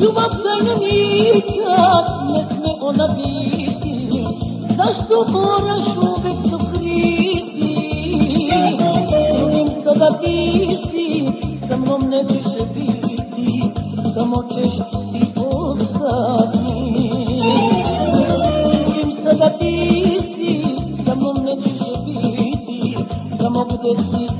Ljubav za nju ne sme ona biti. Zašto moraš uvek to kriti? Drugim sada ti si Sa mnom ne više biti. Samo ćeš ti ostati Drugim sada ti si Sa mnom ne više biti. Samo gde si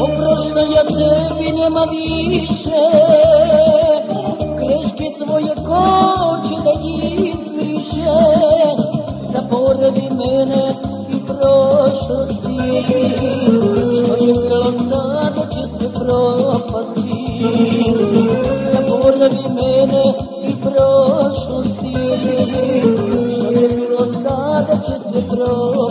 Oprošta ja tebi nema više. Greške tvoje ko će da izbriše. Zaboravi mene i prošlosti. Što je bilo sada će sve propasti. Zaboravi mene i prošlosti. Što je bilo sada će sve propasti.